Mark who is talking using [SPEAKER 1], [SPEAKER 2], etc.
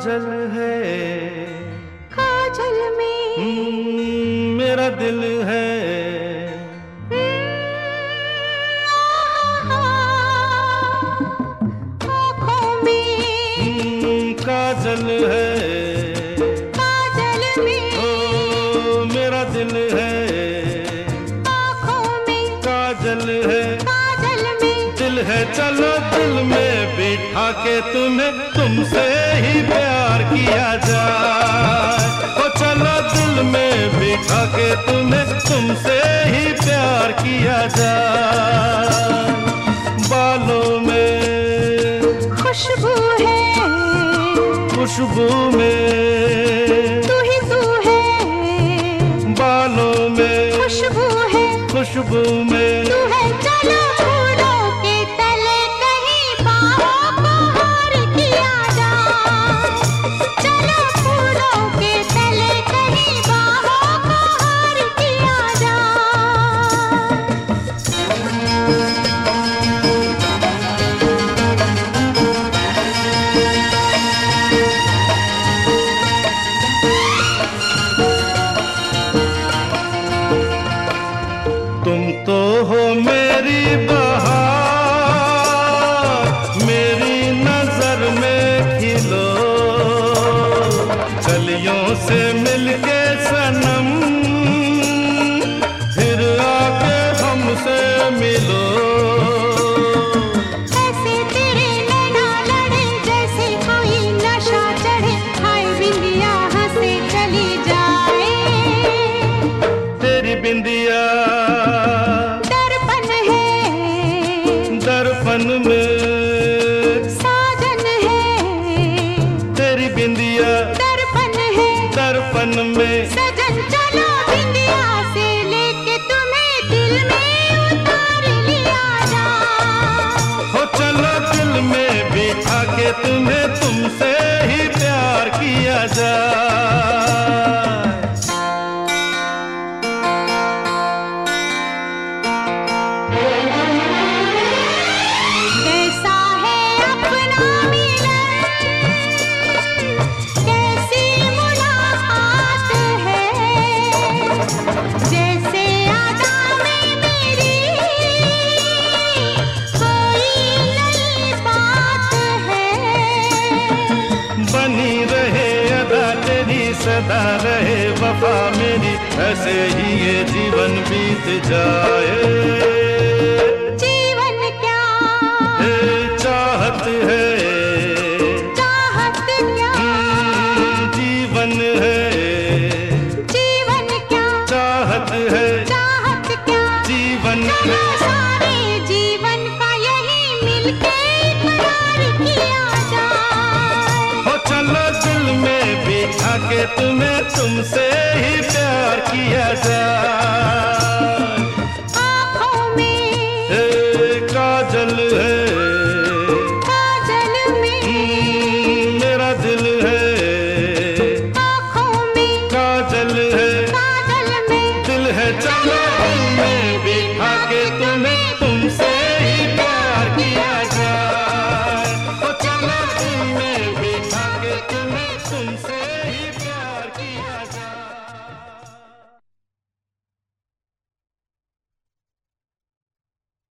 [SPEAKER 1] काजल है।
[SPEAKER 2] काजल में
[SPEAKER 1] हम्म, मेरा दिल है।
[SPEAKER 2] आँखों
[SPEAKER 1] हम्म, काजल है।
[SPEAKER 2] काजल में
[SPEAKER 1] ओ मेरा दिल है।
[SPEAKER 2] आँखों में
[SPEAKER 1] काजल है।
[SPEAKER 2] काजल में
[SPEAKER 1] दिल है चलो दिल में बिठा के तुम्हें तुमसे ही तुम्हें तुमसे ही प्यार किया जाए। बालों में
[SPEAKER 2] खुशबू है।
[SPEAKER 1] खुशबू में
[SPEAKER 2] तू ही तू है।
[SPEAKER 1] बालों में
[SPEAKER 2] खुशबू है।
[SPEAKER 1] खुशबू में में।
[SPEAKER 2] साजन है।
[SPEAKER 1] तेरी बिंदिया।
[SPEAKER 2] दर्पण है।
[SPEAKER 1] दर्पण में।
[SPEAKER 2] सजन चलो बिंदिया से लेके तुम्हें दिल में उतार लिया
[SPEAKER 1] हो चलो दिल में बिठा के तुम्हें तुमसे ही प्यार किया जाए सदा रहे वफा मेरी ऐसे ही ये जीवन बीत जाए। बिठा में तुम्हें तुमसे ही प्यार किया जाए
[SPEAKER 2] आँखों में
[SPEAKER 1] काजल है